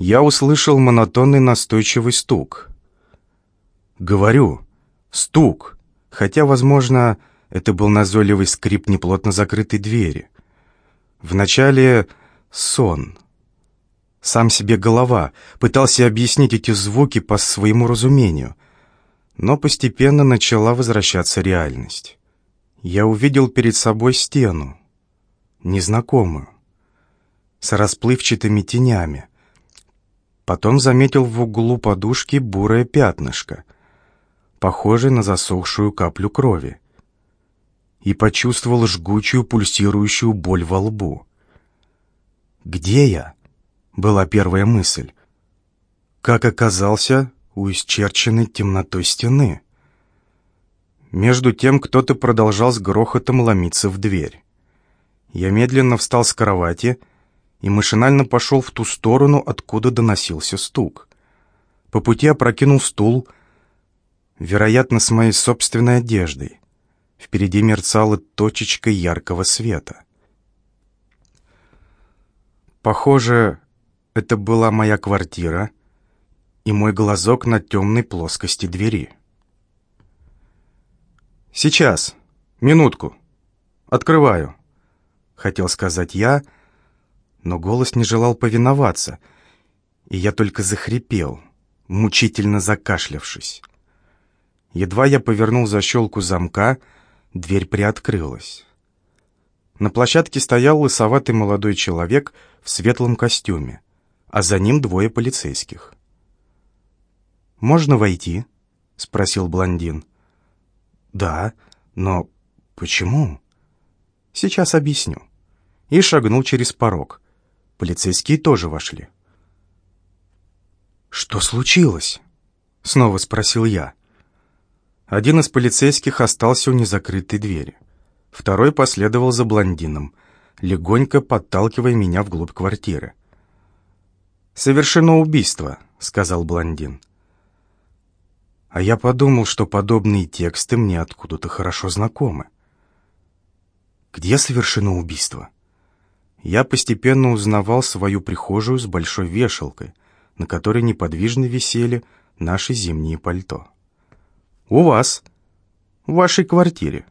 я услышал монотонный настойчивый стук. Говорю, стук, хотя, возможно, это был назойливый скрип неплотно закрытой двери. Вначале сон. Сам себе голова, пытался объяснить эти звуки по своему разумению, но постепенно начала возвращаться реальность. Я увидел перед собой стену, незнакомую, с расплывчатыми тенями. Потом заметил в углу подушки бурое пятнышко, похожее на засохшую каплю крови, и почувствовал жгучую пульсирующую боль во лбу. «Где я?» — была первая мысль. Как оказался у исчерченной темнотой стены. Между тем кто-то продолжал с грохотом ломиться в дверь. Я медленно встал с кровати и машинально пошел в ту сторону, откуда доносился стук. По пути опрокинул стул, вероятно, с моей собственной одеждой. Впереди мерцала точечка яркого света. Похоже, это была моя квартира и мой глазок на темной плоскости двери. «Сейчас. Минутку. Открываю», — хотел сказать я, но голос не желал повиноваться, и я только захрипел, мучительно закашлявшись. Едва я повернул защелку замка, дверь приоткрылась. На площадке стоял лысоватый молодой человек в светлом костюме, а за ним двое полицейских. «Можно войти?» — спросил блондин. «Да, но почему?» «Сейчас объясню». И шагнул через порог. Полицейские тоже вошли. «Что случилось?» — снова спросил я. Один из полицейских остался у незакрытой двери. Второй последовал за блондином, легонько подталкивая меня вглубь квартиры. «Совершено убийство», — сказал блондин. А я подумал, что подобные тексты мне откуда-то хорошо знакомы. Где совершено убийство? Я постепенно узнавал свою прихожую с большой вешалкой, на которой неподвижно висели наши зимние пальто. «У вас, в вашей квартире».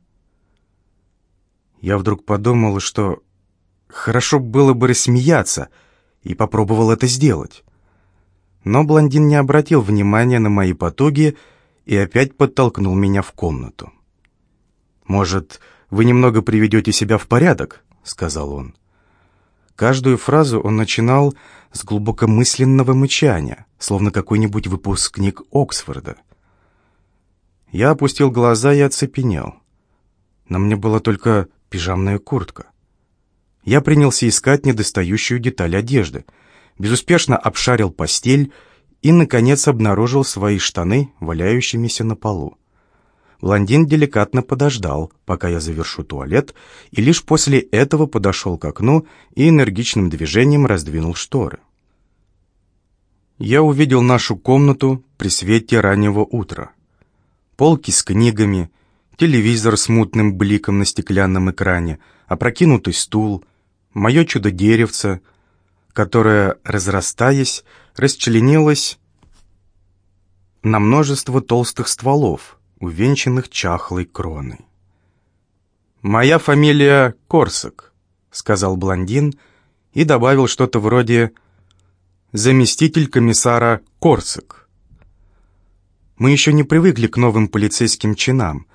Я вдруг подумал, что хорошо было бы рассмеяться, и попробовал это сделать. Но блондин не обратил внимания на мои потуги и опять подтолкнул меня в комнату. «Может, вы немного приведете себя в порядок?» — сказал он. Каждую фразу он начинал с глубокомысленного мычания, словно какой-нибудь выпускник Оксфорда. Я опустил глаза и оцепенел. На мне была только пижамная куртка. Я принялся искать недостающую деталь одежды — безуспешно обшарил постель и, наконец, обнаружил свои штаны, валяющимися на полу. Блондин деликатно подождал, пока я завершу туалет, и лишь после этого подошел к окну и энергичным движением раздвинул шторы. Я увидел нашу комнату при свете раннего утра. Полки с книгами, телевизор с мутным бликом на стеклянном экране, опрокинутый стул, мое чудо-деревце — которая, разрастаясь, расчленилась на множество толстых стволов, увенчанных чахлой кроной. «Моя фамилия Корсак», — сказал блондин и добавил что-то вроде «заместитель комиссара Корсак». Мы еще не привыкли к новым полицейским чинам.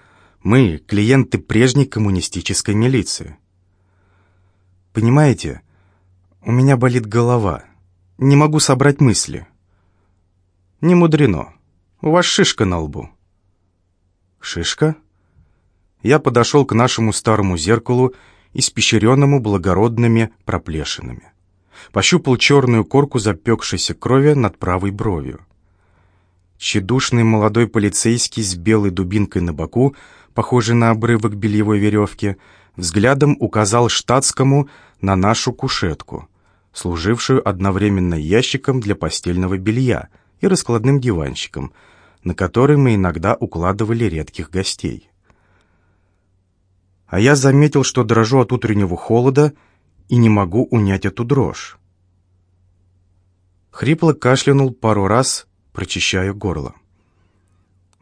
Мы — клиенты прежней коммунистической милиции. Понимаете, у меня болит голова. Не могу собрать мысли. Не мудрено. У вас шишка на лбу. Шишка? Я подошел к нашему старому зеркалу, испещренному благородными проплешинами. Пощупал черную корку запекшейся крови над правой бровью. Тщедушный молодой полицейский с белой дубинкой на боку, похожий на обрывок бельевой веревки, взглядом указал штатскому на нашу кушетку — служившую одновременно ящиком для постельного белья и раскладным диванчиком, на который мы иногда укладывали редких гостей. А я заметил, что дрожу от утреннего холода и не могу унять эту дрожь. Хрипло кашлянул пару раз, прочищая горло.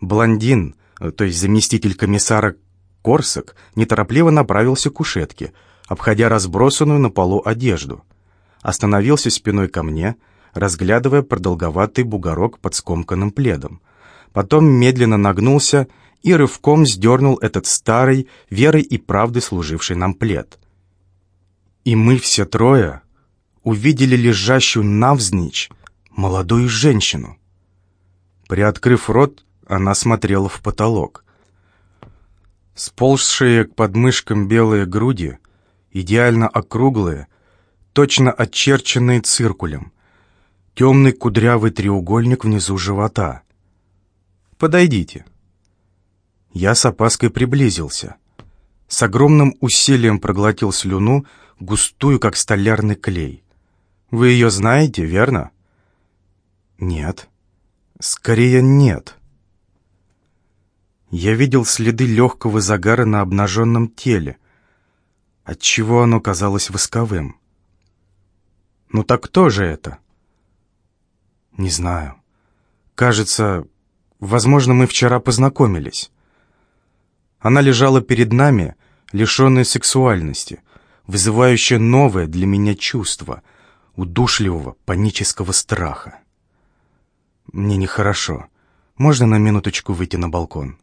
Блондин, то есть заместитель комиссара Корсак, неторопливо направился к кушетке, обходя разбросанную на полу одежду. Остановился спиной ко мне, разглядывая продолговатый бугорок под скомканным пледом. Потом медленно нагнулся и рывком сдернул этот старый, верой и правдой служивший нам плед. И мы все трое увидели лежащую навзничь молодую женщину. Приоткрыв рот, она смотрела в потолок. Сползшие к подмышкам белые груди, идеально округлые, точно очерченные циркулем, темный кудрявый треугольник внизу живота. «Подойдите». Я с опаской приблизился. С огромным усилием проглотил слюну, густую, как столярный клей. «Вы ее знаете, верно?» «Нет». «Скорее, нет». Я видел следы легкого загара на обнаженном теле, отчего оно казалось восковым. «Ну так кто же это?» «Не знаю. Кажется, возможно, мы вчера познакомились». Она лежала перед нами, лишенная сексуальности, вызывающая новое для меня чувство, удушливого панического страха. Мне нехорошо. Можно на минуточку выйти на балкон?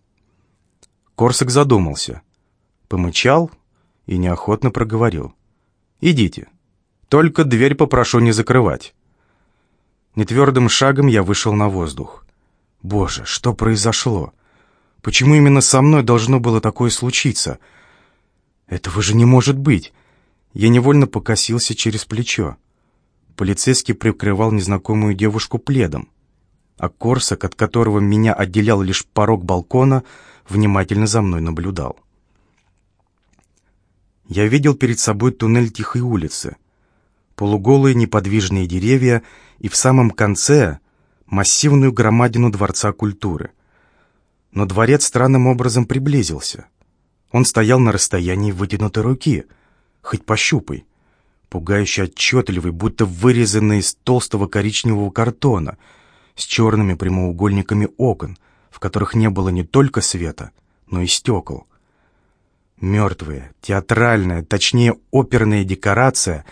Корсак задумался, помычал и неохотно проговорил. «Идите. Только дверь попрошу не закрывать». Нетвердым шагом я вышел на воздух. «Боже, что произошло? Почему именно со мной должно было такое случиться? Этого же не может быть. Я невольно покосился через плечо. Полицейский прикрывал незнакомую девушку пледом, а Корсак, от которого меня отделял лишь порог балкона, внимательно за мной наблюдал. Я видел перед собой туннель тихой улицы, полуголые неподвижные деревья и в самом конце массивную громадину Дворца культуры — но дворец странным образом приблизился. Он стоял на расстоянии вытянутой руки, хоть пощупай, пугающе отчетливый, будто вырезанный из толстого коричневого картона, с черными прямоугольниками окон, в которых не было не только света, но и стекол. Мертвая, театральная, точнее оперная декорация,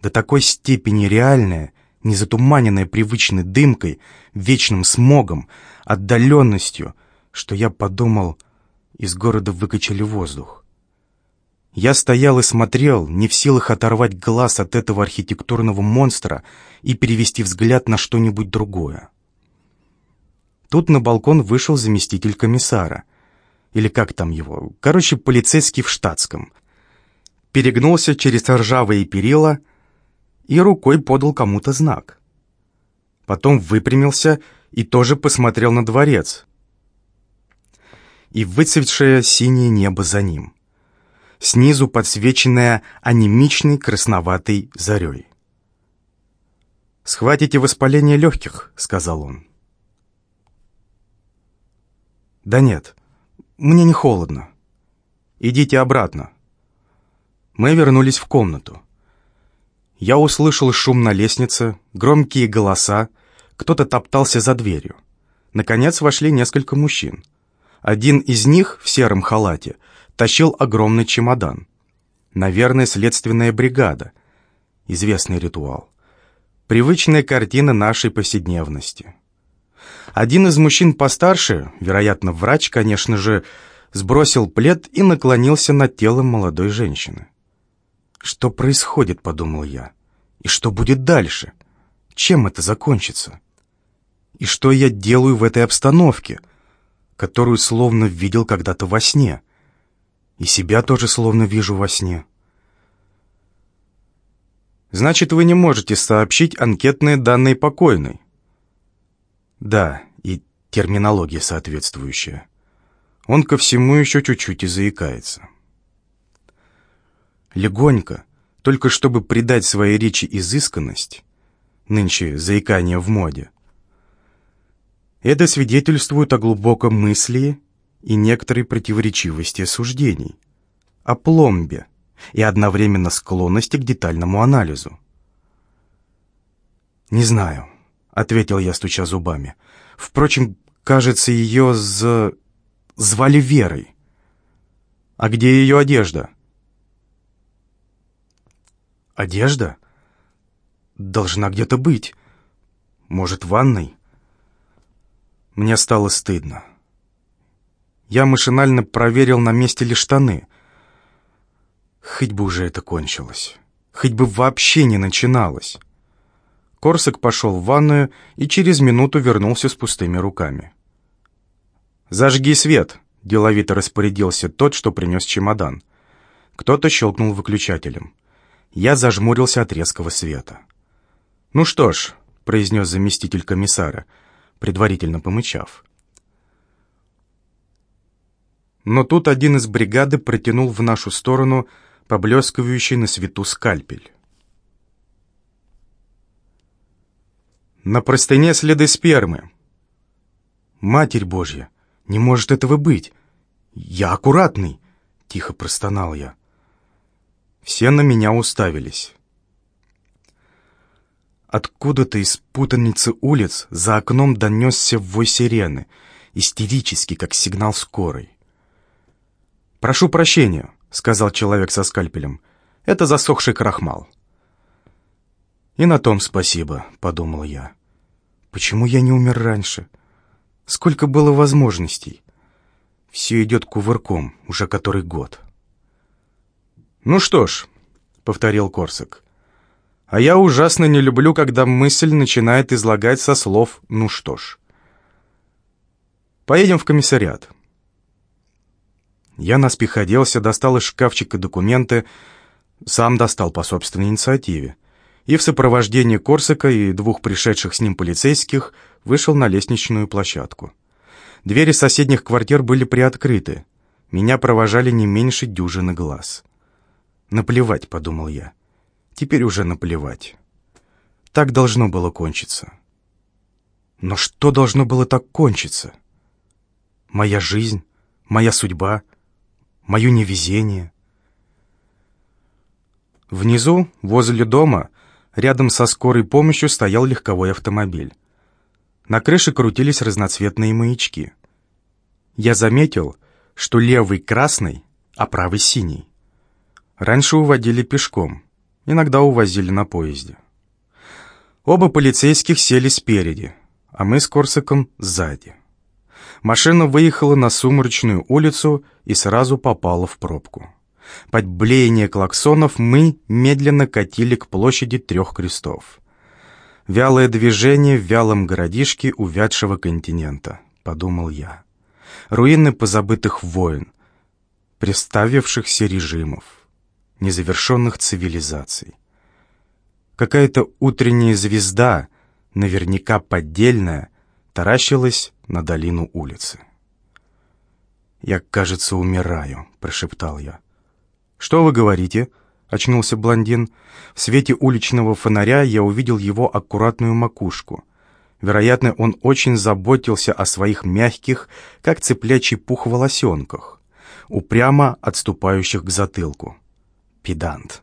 до такой степени реальная, не затуманенная привычной дымкой, вечным смогом, отдаленностью — что я подумал, из города выкачали воздух. Я стоял и смотрел, не в силах оторвать глаз от этого архитектурного монстра и перевести взгляд на что-нибудь другое. Тут на балкон вышел заместитель комиссара. Или как там его? Короче, полицейский в штатском. Перегнулся через ржавые перила и рукой подал кому-то знак. Потом выпрямился и тоже посмотрел на дворец, и выцветшее синее небо за ним, снизу подсвеченное анемичной красноватой зарей. «Схватите воспаление легких», — сказал он. «Да нет, мне не холодно. Идите обратно». Мы вернулись в комнату. Я услышал шум на лестнице, громкие голоса, кто-то топтался за дверью. Наконец вошли несколько мужчин. Один из них в сером халате тащил огромный чемодан. Наверное, следственная бригада. Известный ритуал. Привычная картина нашей повседневности. Один из мужчин постарше, вероятно, врач, конечно же, сбросил плед и наклонился над телом молодой женщины. «Что происходит?» — подумал я. «И что будет дальше? Чем это закончится? И что я делаю в этой обстановке?» которую словно видел когда-то во сне. И себя тоже словно вижу во сне. Значит, вы не можете сообщить анкетные данные покойной? Да, и терминология соответствующая. Он ко всему еще чуть-чуть и заикается. Легонько, только чтобы придать своей речи изысканность, нынче заикание в моде, это свидетельствует о глубоком мысли и некоторой противоречивости суждений, о пломбе и одновременно склонности к детальному анализу. Не знаю, ответил я, стуча зубами. Впрочем, кажется, ее з... звали Верой. А где ее одежда? Одежда? Должна где-то быть. Может, в ванной? Мне стало стыдно. Я машинально проверил, на месте ли штаны. Хоть бы уже это кончилось. Хоть бы вообще не начиналось. Корсак пошел в ванную и через минуту вернулся с пустыми руками. «Зажги свет!» — деловито распорядился тот, что принес чемодан. Кто-то щелкнул выключателем. Я зажмурился от резкого света. «Ну что ж», — произнес заместитель комиссара, предварительно помычав. Но тут один из бригады протянул в нашу сторону поблескивающий на свету скальпель. На простыне следы спермы. «Матерь Божья, не может этого быть! Я аккуратный!» — тихо простонал я. Все на меня уставились. Откуда-то из путаницы улиц за окном донесся вой сирены, истерический, как сигнал скорой. «Прошу прощения», — сказал человек со скальпелем. «Это засохший крахмал». «И на том спасибо», — подумал я. «Почему я не умер раньше? Сколько было возможностей? Все идет кувырком уже который год». «Ну что ж», — повторил Корсак, — «а я ужасно не люблю, когда мысль начинает излагать со слов «ну что ж». Поедем в комиссариат». Я наспех оделся, достал из шкафчика документы, сам достал по собственной инициативе и в сопровождении Корсака и двух пришедших с ним полицейских вышел на лестничную площадку. Двери соседних квартир были приоткрыты. Меня провожали не меньше дюжины глаз. «Наплевать», — подумал я. «Теперь уже наплевать. Так должно было кончиться». Но что должно было так кончиться? Моя жизнь? Моя судьба? Мое невезение? Внизу, возле дома, Рядом со скорой помощью стоял легковой автомобиль. На крыше крутились разноцветные маячки. Я заметил, что левый красный, а правый синий. Раньше уводили пешком, иногда увозили на поезде. Оба полицейских сели спереди, а мы с Корсаком сзади. Машина выехала на сумрачную улицу и сразу попала в пробку. Под блеяние клаксонов мы медленно катили к площади трех крестов. «Вялое движение в вялом городишке увядшего континента», — подумал я. Руины позабытых войн, приставившихся режимов, незавершенных цивилизаций. Какая-то утренняя звезда, наверняка поддельная, таращилась на долину улицы. «Я, кажется, умираю», — прошептал я. «Что вы говорите?» — очнулся блондин. В свете уличного фонаря я увидел его аккуратную макушку. Вероятно, он очень заботился о своих мягких, как цыплячий пух волосенках, упрямо отступающих к затылку. Педант.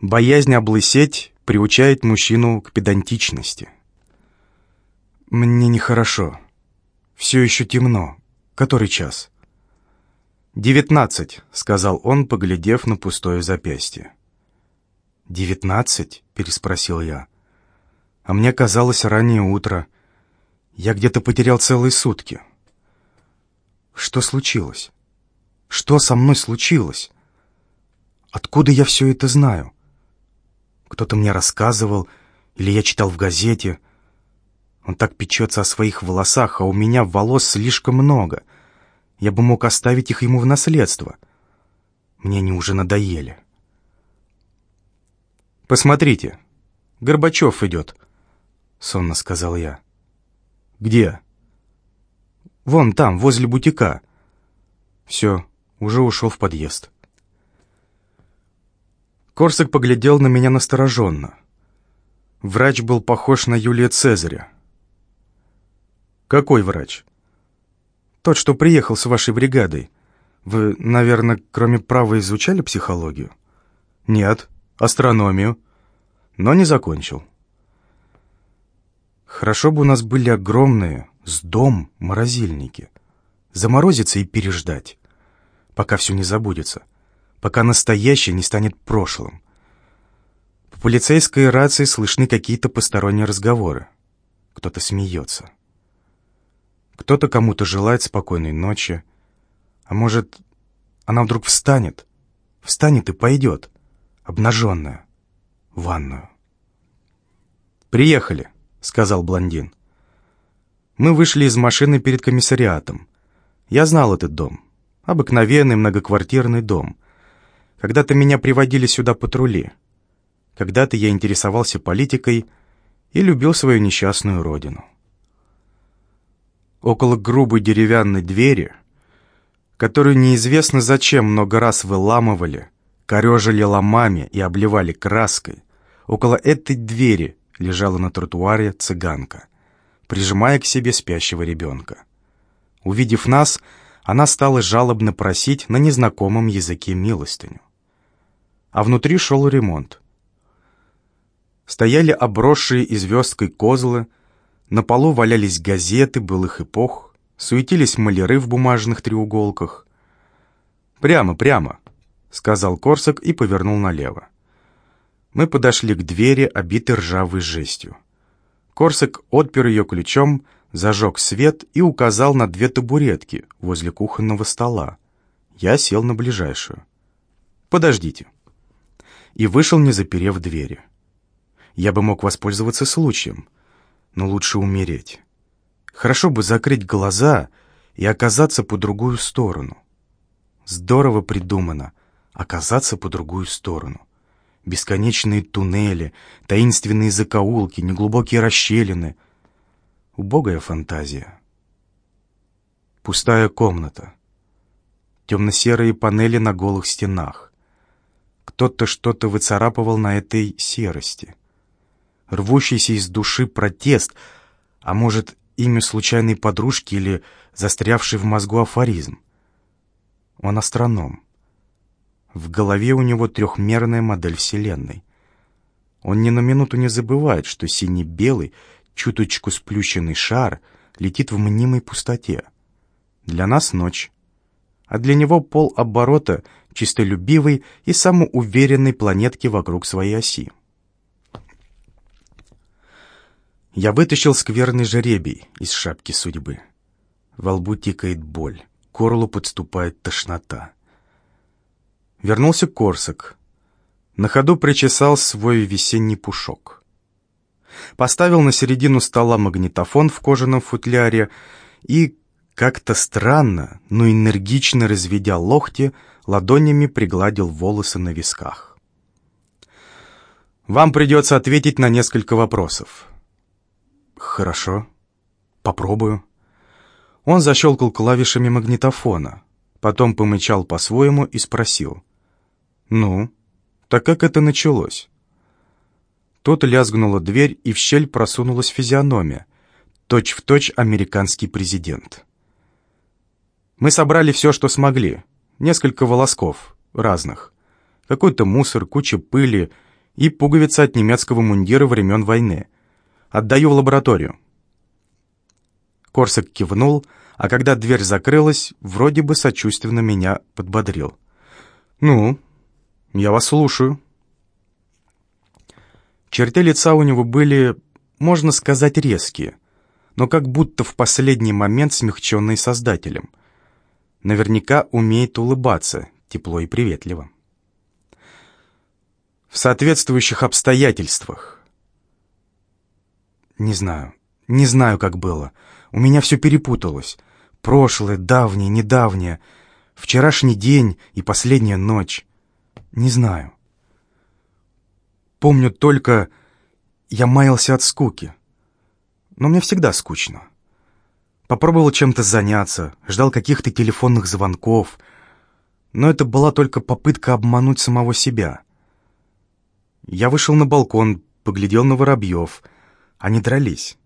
Боязнь облысеть приучает мужчину к педантичности. «Мне нехорошо. Все еще темно. Который час?» «Девятнадцать», — сказал он, поглядев на пустое запястье. «Девятнадцать?» — переспросил я. «А мне казалось раннее утро. Я где-то потерял целые сутки». «Что случилось? Что со мной случилось? Откуда я все это знаю? Кто-то мне рассказывал, или я читал в газете. Он так печется о своих волосах, а у меня волос слишком много». Я бы мог оставить их ему в наследство. Мне они уже надоели. «Посмотрите, Горбачев идет», — сонно сказал я. «Где?» «Вон там, возле бутика». «Все, уже ушел в подъезд». Корсак поглядел на меня настороженно. Врач был похож на Юлия Цезаря. «Какой врач?» Тот, что приехал с вашей бригадой. Вы, наверное, кроме права изучали психологию? Нет, астрономию. Но не закончил. Хорошо бы у нас были огромные, с дом, морозильники. Заморозиться и переждать, пока все не забудется, пока настоящее не станет прошлым. По полицейской рации слышны какие-то посторонние разговоры. Кто-то смеется. Кто-то кому-то желает спокойной ночи. А может, она вдруг встанет, встанет и пойдет, обнаженная, в ванную. «Приехали», — сказал блондин. Мы вышли из машины перед комиссариатом. Я знал этот дом. Обыкновенный многоквартирный дом. Когда-то меня приводили сюда патрули. Когда-то я интересовался политикой и любил свою несчастную родину. Около грубой деревянной двери, которую неизвестно зачем много раз выламывали, корежили ломами и обливали краской, около этой двери лежала на тротуаре цыганка, прижимая к себе спящего ребенка. Увидев нас, она стала жалобно просить на незнакомом языке милостыню. А внутри шел ремонт. Стояли обросшие известкой козлы, на полу валялись газеты былых эпох, суетились маляры в бумажных треуголках. «Прямо, прямо», — сказал Корсак и повернул налево. Мы подошли к двери, обитой ржавой жестью. Корсак отпер ее ключом, зажег свет и указал на две табуретки возле кухонного стола. Я сел на ближайшую. «Подождите». И вышел, не заперев двери. Я бы мог воспользоваться случаем, но лучше умереть. Хорошо бы закрыть глаза и оказаться по другую сторону. Здорово придумано — оказаться по другую сторону. Бесконечные туннели, таинственные закоулки, неглубокие расщелины. Убогая фантазия. Пустая комната. Темно-серые панели на голых стенах. Кто-то что-то выцарапывал на этой серости. Рвущийся из души протест, а может, имя случайной подружки или застрявший в мозгу афоризм. Он астроном. В голове у него трехмерная модель Вселенной. Он ни на минуту не забывает, что синий-белый, чуточку сплющенный шар летит в мнимой пустоте. Для нас ночь, а для него пол оборота чистолюбивой и самоуверенной планетки вокруг своей оси. Я вытащил скверный жеребий из шапки судьбы. Во лбу тикает боль, горлу подступает тошнота. Вернулся Корсак. На ходу причесал свой весенний пушок. Поставил на середину стола магнитофон в кожаном футляре и, как-то странно, но энергично разведя локти, ладонями пригладил волосы на висках. «Вам придется ответить на несколько вопросов». «Хорошо, попробую». Он защелкал клавишами магнитофона, потом помычал по-своему и спросил. «Ну, так как это началось?» Тут лязгнула дверь, и в щель просунулась физиономия. Точь-в-точь точь американский президент. Мы собрали все, что смогли. Несколько волосков, разных. Какой-то мусор, куча пыли и пуговицы от немецкого мундира времен войны. Отдаю в лабораторию. Корсак кивнул, а когда дверь закрылась, вроде бы сочувственно меня подбодрил. «Ну, «Я вас слушаю». Черты лица у него были, можно сказать, резкие, но как будто в последний момент смягченные создателем. Наверняка умеет улыбаться, тепло и приветливо. В соответствующих обстоятельствах. Не знаю, не знаю, как было. У меня все перепуталось. Прошлое, давнее, недавнее, вчерашний день и последняя ночь. Не знаю. Помню только, я маялся от скуки. Но мне всегда скучно. Попробовал чем-то заняться, ждал каких-то телефонных звонков, но это была только попытка обмануть самого себя. Я вышел на балкон, поглядел на воробьев. Они дрались,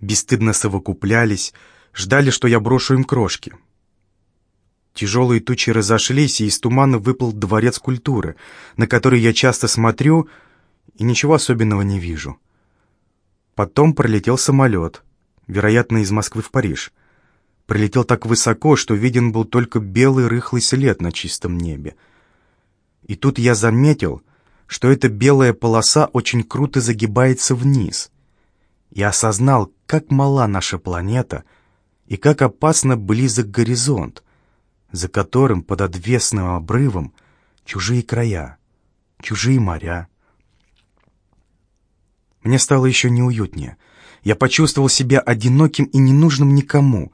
бесстыдно совокуплялись, ждали, что я брошу им крошки. Тяжелые тучи разошлись, и из тумана выплыл дворец культуры, на который я часто смотрю и ничего особенного не вижу. Потом пролетел самолет, вероятно, из Москвы в Париж. Прилетел так высоко, что виден был только белый рыхлый след на чистом небе. И тут я заметил, что эта белая полоса очень круто загибается вниз. Я осознал, как мала наша планета и как опасно близок горизонт, за которым под отвесным обрывом чужие края, чужие моря. Мне стало еще неуютнее. Я почувствовал себя одиноким и ненужным никому,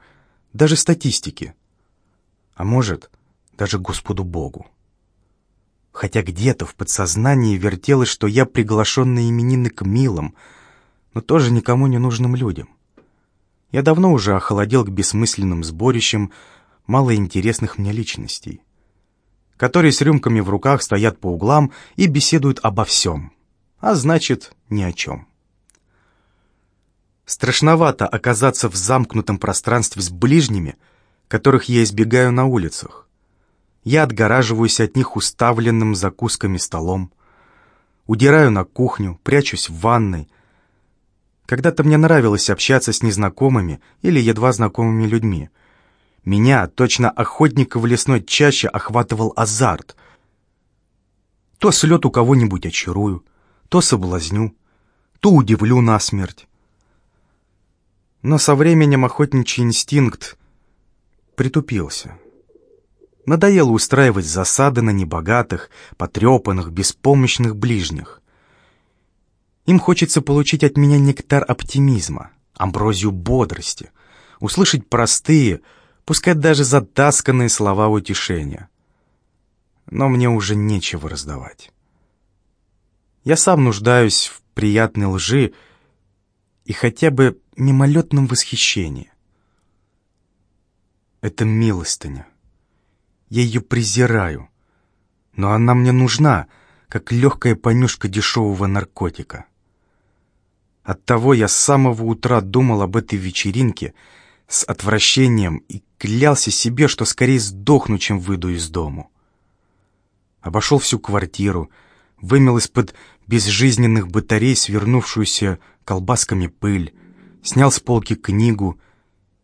даже статистике. А может, даже Господу Богу. Хотя где-то в подсознании вертелось, что я приглашен на именины к милым, но тоже никому не нужным людям. Я давно уже охолодел к бессмысленным сборищам малоинтересных мне личностей, которые с рюмками в руках стоят по углам и беседуют обо всем, а значит, ни о чем. Страшновато оказаться в замкнутом пространстве с ближними, которых я избегаю на улицах. Я отгораживаюсь от них уставленным закусками столом, удираю на кухню, прячусь в ванной. Когда-то мне нравилось общаться с незнакомыми или едва знакомыми людьми. Меня, точно охотника в лесной чаще, охватывал азарт. То слет у кого-нибудь очарую, то соблазню, то удивлю насмерть. Но со временем охотничий инстинкт притупился. Надоело устраивать засады на небогатых, потрепанных, беспомощных ближних. Им хочется получить от меня нектар оптимизма, амброзию бодрости, услышать простые, пускай даже затасканные слова утешения. Но мне уже нечего раздавать. Я сам нуждаюсь в приятной лжи и хотя бы мимолетном восхищении. Это милостыня. Я ее презираю, но она мне нужна, как легкая понюшка дешевого наркотика. Оттого я с самого утра думал об этой вечеринке с отвращением и клялся себе, что скорее сдохну, чем выйду из дому. Обошел всю квартиру, вымел из-под безжизненных батарей свернувшуюся колбасками пыль, снял с полки книгу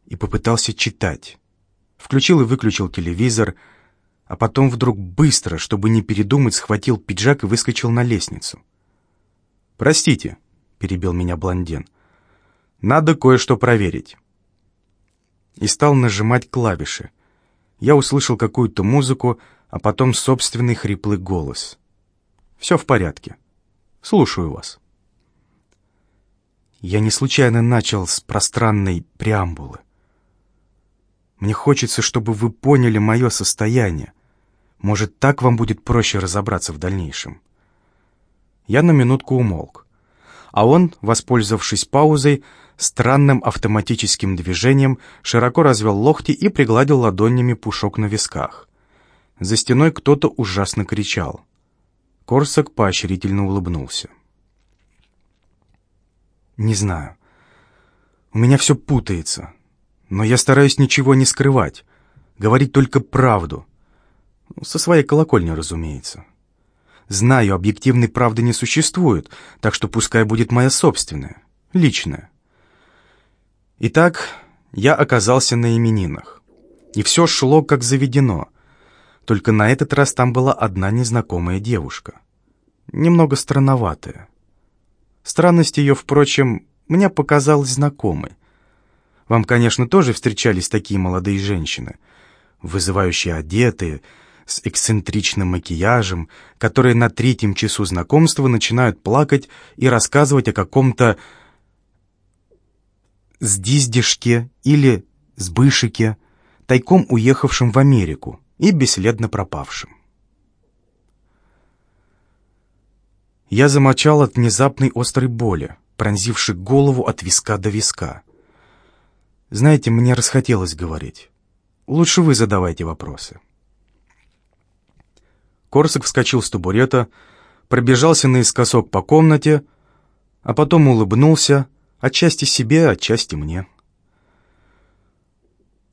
и попытался читать. Включил и выключил телевизор — а потом вдруг быстро, чтобы не передумать, схватил пиджак и выскочил на лестницу. «Простите», — перебил меня блондин, — «надо кое-что проверить». И стал нажимать клавиши. Я услышал какую-то музыку, а потом собственный хриплый голос. «Все в порядке. Слушаю вас». Я не случайно начал с пространной преамбулы. Мне хочется, чтобы вы поняли мое состояние. Может, так вам будет проще разобраться в дальнейшем. Я на минутку умолк. А он, воспользовавшись паузой, странным автоматическим движением широко развел локти и пригладил ладонями пушок на висках. За стеной кто-то ужасно кричал. Корсак поощрительно улыбнулся. «Не знаю. У меня все путается. Но я стараюсь ничего не скрывать, говорить только правду. Со своей колокольни, разумеется. Знаю, объективной правды не существует, так что пускай будет моя собственная, личная. Итак, я оказался на именинах. И все шло как заведено. Только на этот раз там была одна незнакомая девушка. Немного странноватая. Странность ее, впрочем, мне показалась знакомой. Вам, конечно, тоже встречались такие молодые женщины, вызывающие одетые, с эксцентричным макияжем, которые на третьем часу знакомства начинают плакать и рассказывать о каком-то сдиздишке или сбышике, тайком уехавшем в Америку и бесследно пропавшем. Я замочал от внезапной острой боли, пронзившей голову от виска до виска. Знаете, мне расхотелось говорить. Лучше вы задавайте вопросы. Корсак вскочил с табурета, пробежался наискосок по комнате, а потом улыбнулся, отчасти себе, отчасти мне.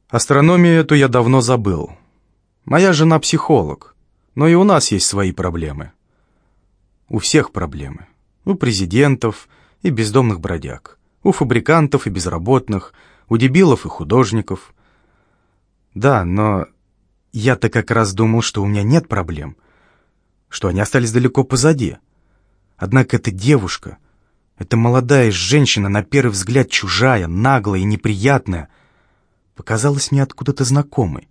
Астрономию эту я давно забыл. Моя жена психолог, но и у нас есть свои проблемы. У всех проблемы. У президентов и бездомных бродяг, у фабрикантов и безработных, у дебилов и художников. Да, но я-то как раз думал, что у меня нет проблем, что они остались далеко позади. Однако эта девушка, эта молодая женщина, на первый взгляд чужая, наглая и неприятная, показалась мне откуда-то знакомой.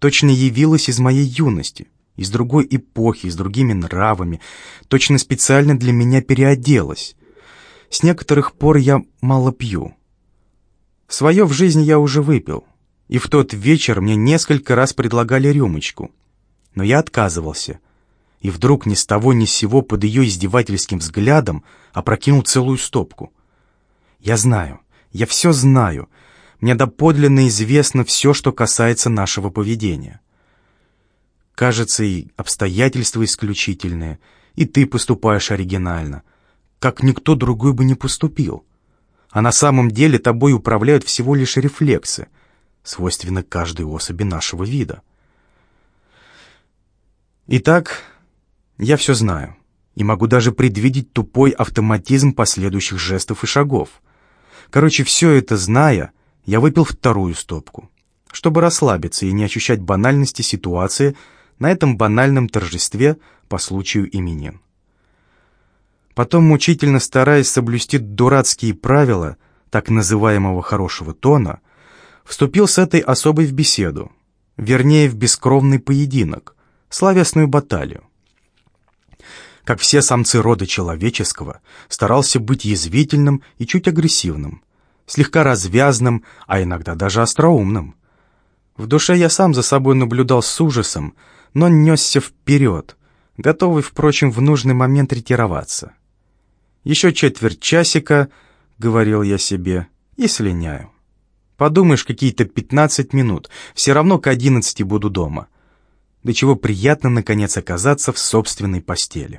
Точно явилась из моей юности, из другой эпохи, с другими нравами, точно специально для меня переоделась. С некоторых пор я мало пью. Свое в жизни я уже выпил, и в тот вечер мне несколько раз предлагали рюмочку. Но я отказывался, и вдруг ни с того ни с сего под ее издевательским взглядом опрокинул целую стопку. Я знаю, я все знаю, мне доподлинно известно все, что касается нашего поведения. Кажется, и обстоятельства исключительные, и ты поступаешь оригинально, как никто другой бы не поступил. А на самом деле тобой управляют всего лишь рефлексы, свойственны каждой особи нашего вида. Итак, я все знаю и могу даже предвидеть тупой автоматизм последующих жестов и шагов. Короче, все это зная, я выпил вторую стопку, чтобы расслабиться и не ощущать банальности ситуации, на этом банальном торжестве по случаю именин. Потом, мучительно стараясь соблюсти дурацкие правила так называемого хорошего тона, вступил с этой особой в беседу, вернее, в бескровный поединок, словесную баталию. Как все самцы рода человеческого, старался быть язвительным и чуть агрессивным, слегка развязным, а иногда даже остроумным. В душе я сам за собой наблюдал с ужасом, но несся вперед, готовый, впрочем, в нужный момент ретироваться. «Еще четверть часика», — говорил я себе, — «и слиняю. Подумаешь, какие-то пятнадцать минут, все равно к одиннадцати буду дома. До чего приятно, наконец, оказаться в собственной постели».